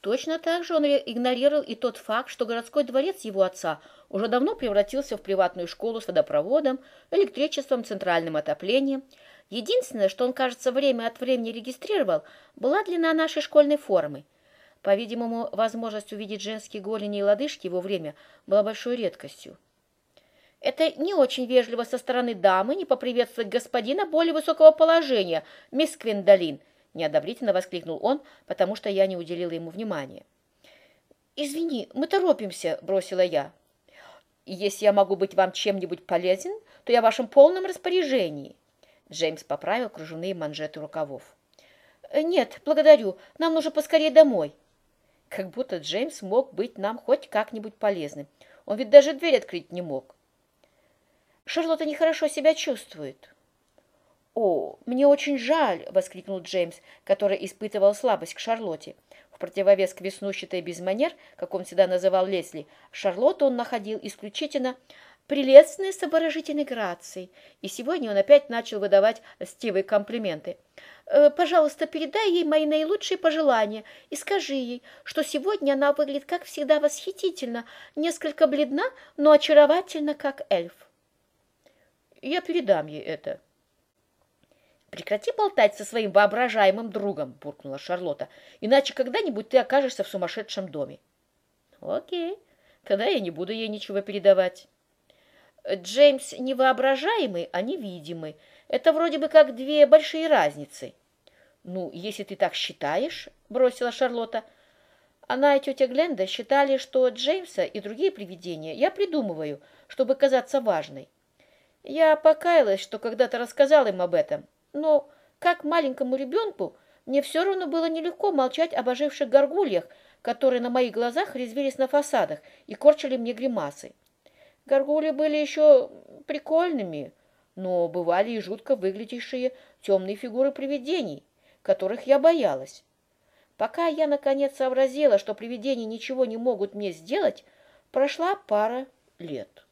Точно так же он игнорировал и тот факт, что городской дворец его отца уже давно превратился в приватную школу с водопроводом, электричеством, центральным отоплением. Единственное, что он, кажется, время от времени регистрировал, была длина нашей школьной формы. По-видимому, возможность увидеть женские голени и лодыжки его время была большой редкостью. Это не очень вежливо со стороны дамы не поприветствовать господина более высокого положения, мисс Квиндолин, неодобрительно воскликнул он, потому что я не уделила ему внимания. «Извини, мы торопимся», — бросила я. «Если я могу быть вам чем-нибудь полезен, то я в вашем полном распоряжении». Джеймс поправил кружевные манжеты рукавов. «Нет, благодарю, нам нужно поскорее домой». Как будто Джеймс мог быть нам хоть как-нибудь полезным. Он ведь даже дверь открыть не мог. Шарлотта нехорошо себя чувствует. «О, мне очень жаль!» — воскликнул Джеймс, который испытывал слабость к Шарлотте. В противовес к веснущатой без манер, как он всегда называл Лесли, Шарлотту он находил исключительно прелестной с обворожительной грацией, и сегодня он опять начал выдавать стивые комплименты. «Э, «Пожалуйста, передай ей мои наилучшие пожелания и скажи ей, что сегодня она выглядит, как всегда, восхитительно, несколько бледна, но очаровательно, как эльф». Я передам ей это. «Прекрати болтать со своим воображаемым другом», — буркнула Шарлотта, «иначе когда-нибудь ты окажешься в сумасшедшем доме». «Окей, тогда я не буду ей ничего передавать». «Джеймс невоображаемый, а невидимый. Это вроде бы как две большие разницы». «Ну, если ты так считаешь», — бросила Шарлотта. Она и тетя Гленда считали, что Джеймса и другие привидения я придумываю, чтобы казаться важной. Я покаялась, что когда-то рассказала им об этом, но, как маленькому ребенку, мне все равно было нелегко молчать об оживших горгульях, которые на моих глазах резвились на фасадах и корчили мне гримасы. Горгули были еще прикольными, но бывали и жутко выглядящие темные фигуры привидений, которых я боялась. Пока я, наконец, сообразила, что привидения ничего не могут мне сделать, прошла пара лет.